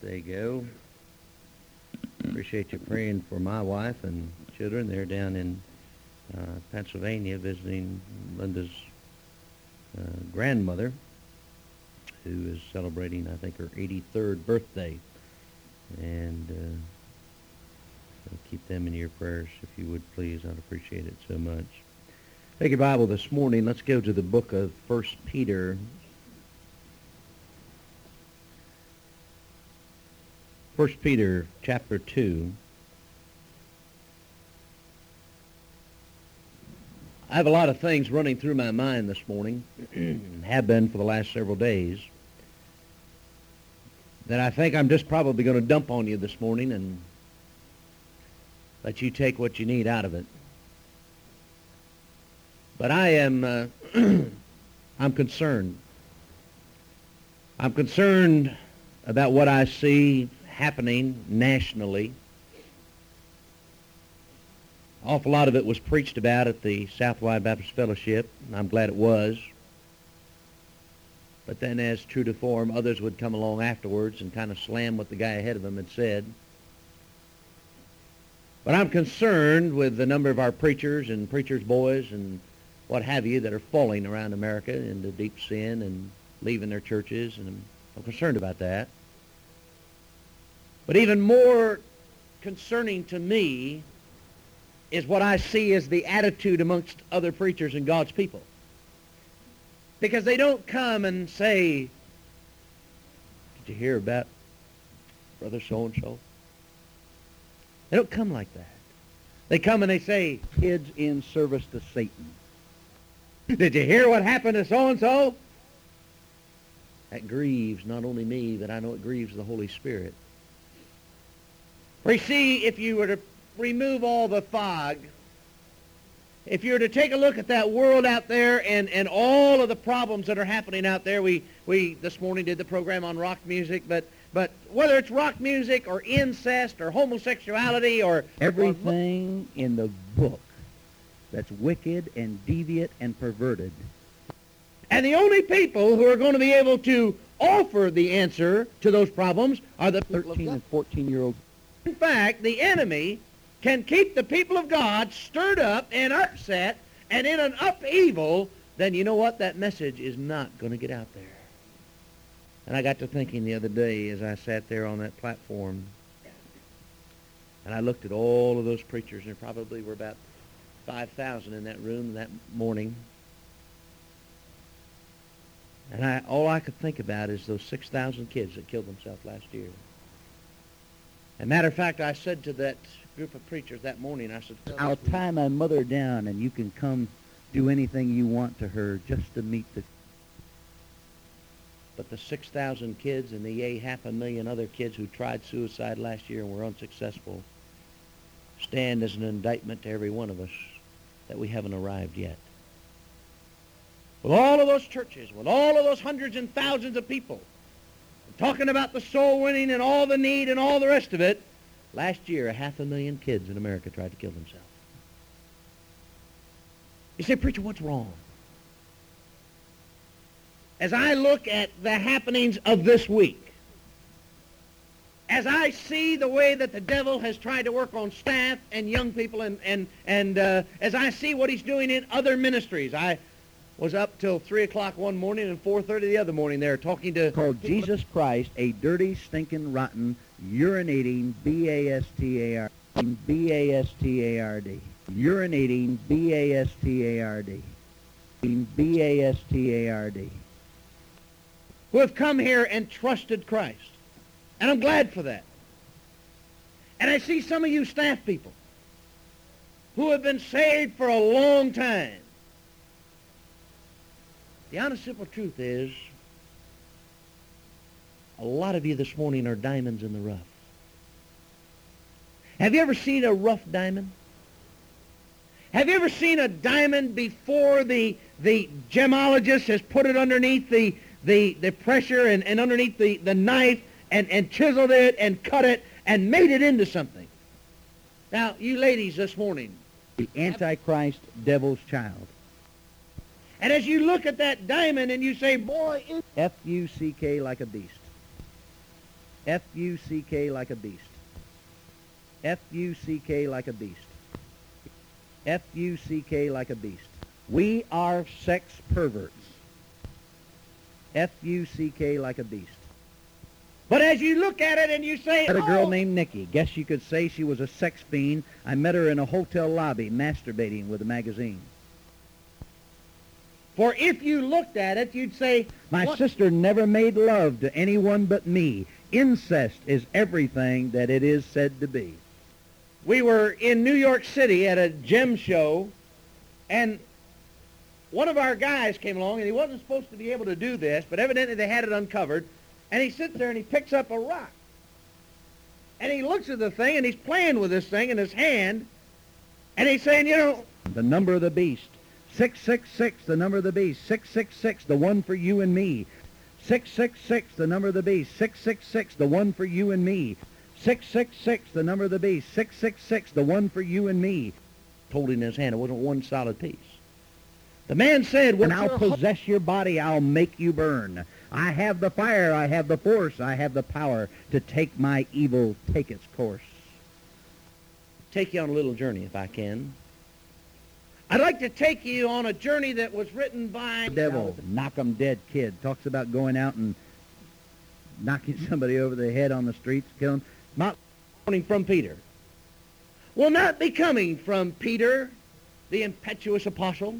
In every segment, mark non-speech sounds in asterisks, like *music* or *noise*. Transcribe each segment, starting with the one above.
There you go. Appreciate you praying for my wife and children. They're down in uh, Pennsylvania visiting Linda's uh, grandmother, who is celebrating, I think, her 83rd birthday. And uh, so keep them in your prayers, if you would, please. I'd appreciate it so much. Take your Bible this morning. Let's go to the book of First Peter. First Peter chapter 2. I have a lot of things running through my mind this morning, and have been for the last several days, that I think I'm just probably going to dump on you this morning and let you take what you need out of it. But I am, uh, *clears throat* I'm concerned. I'm concerned about what I see happening nationally. Awful lot of it was preached about at the Southwide Baptist Fellowship, and I'm glad it was. But then, as true to form, others would come along afterwards and kind of slam what the guy ahead of them had said. But I'm concerned with the number of our preachers and preachers' boys and what have you that are falling around America into deep sin and leaving their churches, and I'm, I'm concerned about that. But even more concerning to me is what I see as the attitude amongst other preachers and God's people. Because they don't come and say, did you hear about brother so-and-so? They don't come like that. They come and they say, kids in service to Satan. *laughs* Did you hear what happened to so-and-so? That grieves not only me, but I know it grieves the Holy Spirit. You see, if you were to remove all the fog, if you were to take a look at that world out there and, and all of the problems that are happening out there, we, we this morning did the program on rock music, but, but whether it's rock music or incest or homosexuality or... Everything in the book that's wicked and deviant and perverted. And the only people who are going to be able to offer the answer to those problems are the 13 and 14 year olds. In fact, the enemy can keep the people of God stirred up and upset and in an upheaval, then you know what? That message is not going to get out there. And I got to thinking the other day as I sat there on that platform, and I looked at all of those preachers, and there probably were about 5,000 in that room that morning. And I, all I could think about is those 6,000 kids that killed themselves last year. As a matter of fact, I said to that group of preachers that morning, I said, I'll tie my mother down and you can come do anything you want to her just to meet the... But the 6,000 kids and the yay half a million other kids who tried suicide last year and were unsuccessful stand as an indictment to every one of us that we haven't arrived yet. With all of those churches, with all of those hundreds and thousands of people, talking about the soul winning and all the need and all the rest of it, last year a half a million kids in America tried to kill themselves. You say, preacher, what's wrong? As I look at the happenings of this week, as I see the way that the devil has tried to work on staff and young people, and and and uh, as I see what he's doing in other ministries, I was up till three o'clock one morning and four thirty the other morning there talking to called Jesus Christ a dirty, stinking, rotten, urinating B A S T A R B A S T A R D urinating B A S T A R D B A S T A R D who have come here and trusted Christ. And I'm glad for that. And I see some of you staff people who have been saved for a long time. The honest, simple truth is, a lot of you this morning are diamonds in the rough. Have you ever seen a rough diamond? Have you ever seen a diamond before the, the gemologist has put it underneath the, the, the pressure and, and underneath the, the knife and, and chiseled it and cut it and made it into something. Now, you ladies this morning. The Antichrist devil's child. And as you look at that diamond and you say, boy, F-U-C-K like a beast. F-U-C-K like a beast. F-U-C-K like a beast. F-U-C-K like a beast. We are sex perverts. F-U-C-K like a beast. But as you look at it and you say, I met a girl oh, named Nikki. Guess you could say she was a sex fiend. I met her in a hotel lobby masturbating with a magazine. For if you looked at it, you'd say, My what? sister never made love to anyone but me. Incest is everything that it is said to be. We were in New York City at a gem show, and one of our guys came along, and he wasn't supposed to be able to do this, but evidently they had it uncovered, and he sits there and he picks up a rock. And he looks at the thing, and he's playing with this thing in his hand, and he's saying, you know, The number of the beast. 666, the number of the beast. 666, the one for you and me. 666, the number of the beast. 666, the one for you and me. 666, the number of the beast. 666, the one for you and me. told in his hand. It wasn't one solid piece. The man said, When "What's I'll possess your body, I'll make you burn. I have the fire, I have the force, I have the power to take my evil take its course. take you on a little journey if I can. I'd like to take you on a journey that was written by The devil, knock 'em dead kid, talks about going out and knocking *laughs* somebody over the head on the streets, killing. not coming from Peter. Will not be coming from Peter, the impetuous apostle.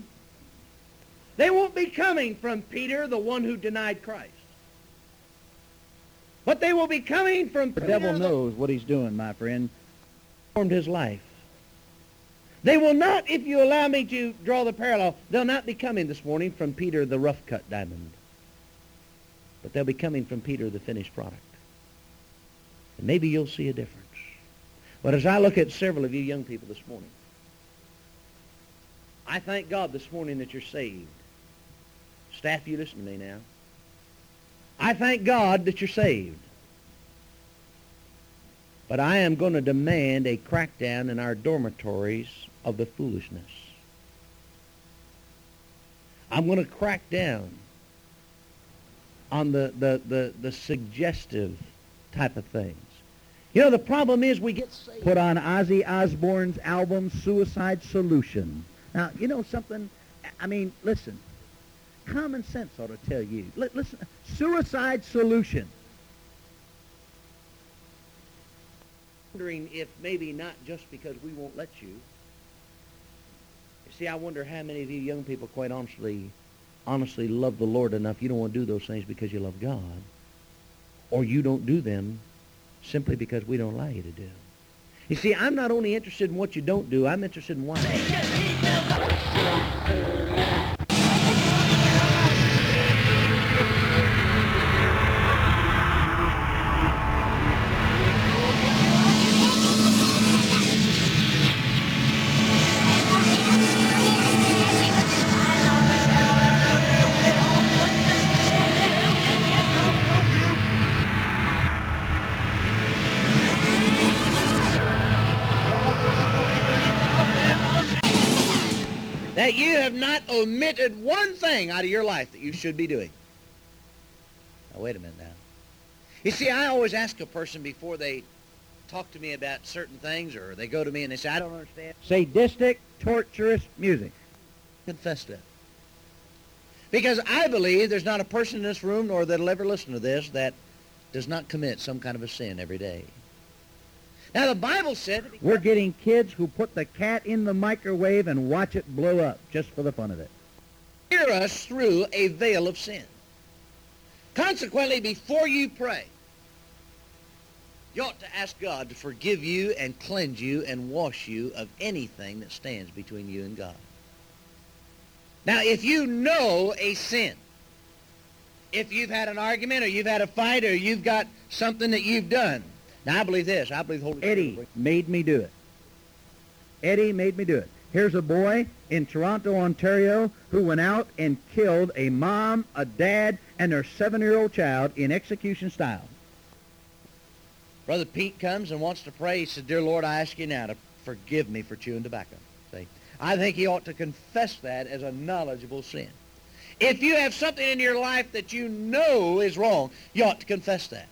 They won't be coming from Peter, the one who denied Christ. But they will be coming from The Peter, devil knows what he's doing, my friend. formed his life. They will not, if you allow me to draw the parallel, they'll not be coming this morning from Peter the rough-cut diamond. But they'll be coming from Peter the finished product. And maybe you'll see a difference. But as I look at several of you young people this morning, I thank God this morning that you're saved. Staff, you listen to me now. I thank God that you're saved. But I am going to demand a crackdown in our dormitories of the foolishness. I'm going to crack down on the, the, the, the suggestive type of things. You know, the problem is we get saved. Put on Ozzy Osbourne's album, Suicide Solution. Now, you know something? I mean, listen. Common sense ought to tell you. Li- listen, Suicide Solution. wondering if maybe not just because we won't let you. See, I wonder how many of you young people, quite honestly, honestly love the Lord enough you don't want to do those things because you love God, or you don't do them simply because we don't allow you to do. You see, I'm not only interested in what you don't do, I'm interested in why. Have not omitted one thing out of your life that you should be doing. Now, wait a minute now. You see, I always ask a person before they talk to me about certain things or they go to me and they say, I don't understand. Sadistic, torturous music. Confess that. Because I believe there's not a person in this room nor that'll ever listen to this that does not commit some kind of a sin every day. Now, the Bible said... We're getting kids who put the cat in the microwave and watch it blow up just for the fun of it. Hear us through a veil of sin. Consequently, before you pray, you ought to ask God to forgive you and cleanse you and wash you of anything that stands between you and God. Now, if you know a sin, if you've had an argument or you've had a fight or you've got something that you've done, now I believe this. I believe the Holy Spirit Eddie made me do it. Eddie made me do it. Here's a boy in Toronto, Ontario, who went out and killed a mom, a dad, and their seven-year-old child in execution style. Brother Pete comes and wants to pray. He says, Dear Lord, I ask you now to forgive me for chewing tobacco. See? I think he ought to confess that as a knowledgeable sin. If you have something in your life that you know is wrong, you ought to confess that.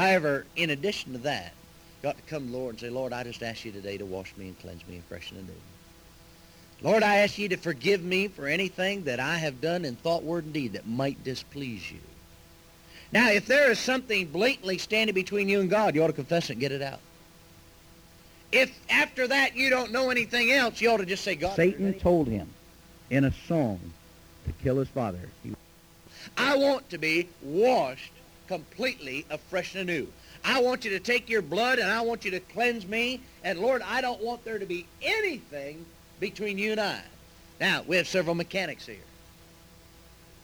However, in addition to that, you got to come to the Lord and say, Lord, I just ask you today to wash me and cleanse me and freshen and new. Lord, I ask you to forgive me for anything that I have done in thought, word, and deed that might displease you. Now, if there is something blatantly standing between you and God, you ought to confess it and get it out. If after that you don't know anything else, you ought to just say, God. Satan told him in a song to kill his father. He, I want to be washed completely afresh and anew. I want you to take your blood and I want you to cleanse me. And Lord, I don't want there to be anything between you and I. Now, we have several mechanics here.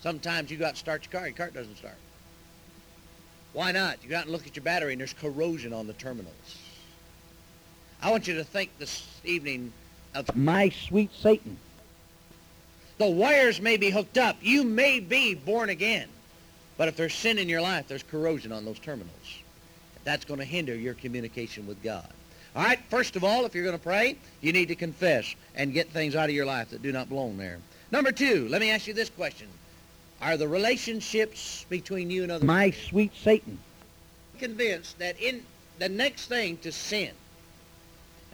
Sometimes you got to start your car, your car doesn't start. Why not? You got to look at your battery and there's corrosion on the terminals. I want you to think this evening of my sweet Satan. The wires may be hooked up. You may be born again. But if there's sin in your life, there's corrosion on those terminals. That's going to hinder your communication with God. All right, first of all, if you're going to pray, you need to confess and get things out of your life that do not belong there. Number two, let me ask you this question. Are the relationships between you and other My sweet Satan. convinced that in the next thing to sin,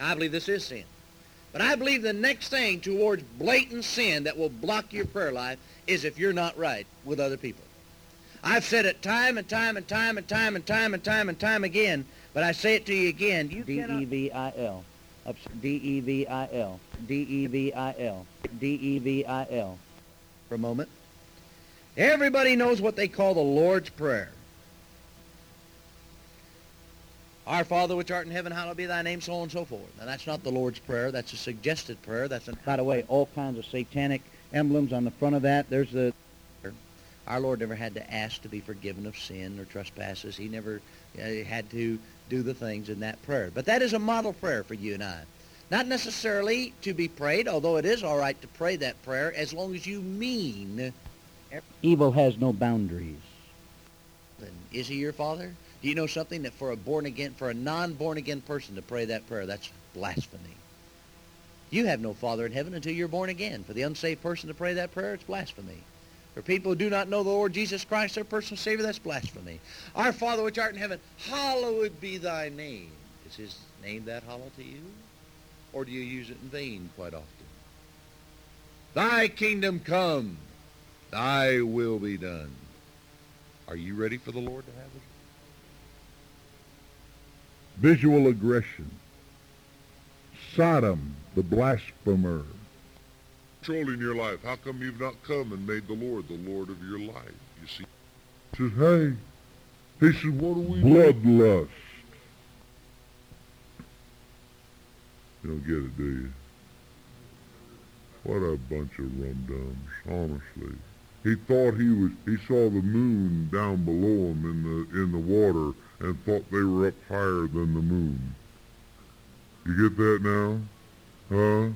I believe this is sin, but I believe the next thing towards blatant sin that will block your prayer life is if you're not right with other people. I've said it time and time and time and time and time and time and time again, but I say it to you again. You D E cannot V I L. D E V I L. D E V I L. D E V I L. for a moment. Everybody knows what they call the Lord's Prayer. Our Father which art in heaven, hallowed be thy name, so on and so forth. Now that's not the Lord's Prayer. That's a suggested prayer. That's an By the way, all kinds of satanic emblems on the front of that. There's the Our Lord never had to ask to be forgiven of sin or trespasses. He never uh, had to do the things in that prayer. But that is a model prayer for you and I. Not necessarily to be prayed, although it is all right to pray that prayer as long as you mean, evil has no boundaries. is he your father? Do you know something that for a born again, for a non-born again person to pray that prayer, that's blasphemy. You have no father in heaven until you're born again. For the unsaved person to pray that prayer, it's blasphemy. For people who do not know the Lord Jesus Christ, their personal Savior, that's blasphemy. Our Father which art in heaven, hallowed be thy name. Is his name that hollow to you? Or do you use it in vain quite often? Thy kingdom come, thy will be done. Are you ready for the Lord to have his Visual aggression. Sodom, the blasphemer. Controlling your life. How come you've not come and made the Lord the Lord of your life? You see, He Says, hey, he said, what do we Bloodlust. You don't get it, do you? What a bunch of rum-dums, honestly. He thought he was, he saw the moon down below him in the, in the water and thought they were up higher than the moon. You get that now? Huh?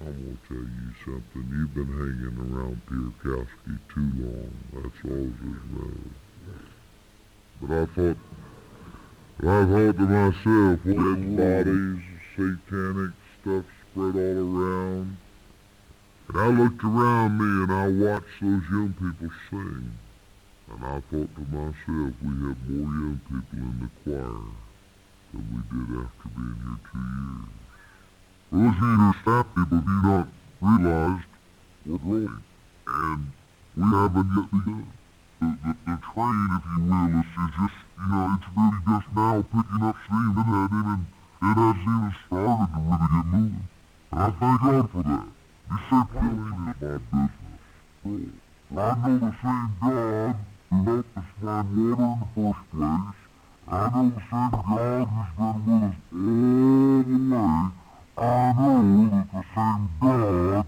I'm gonna tell you something. You've been hanging around Pierkowski too long. That's all just knows. But I thought, I thought to myself, what bodies, satanic stuff spread all around. And I looked around me and I watched those young people sing. And I thought to myself, we have more young people in the choir than we did after being here two years. Those either stop people do not realize what wrong. And we haven't yet begun. The, the, the train, if you will, is, just, you know, it's really just now picking up steam. It hasn't even, it hasn't even started to really get moving. And I thank God for that. You say killing is my business. I know the same God who helped us find water in the first place. I know the same God who's been with us all the way. I know that the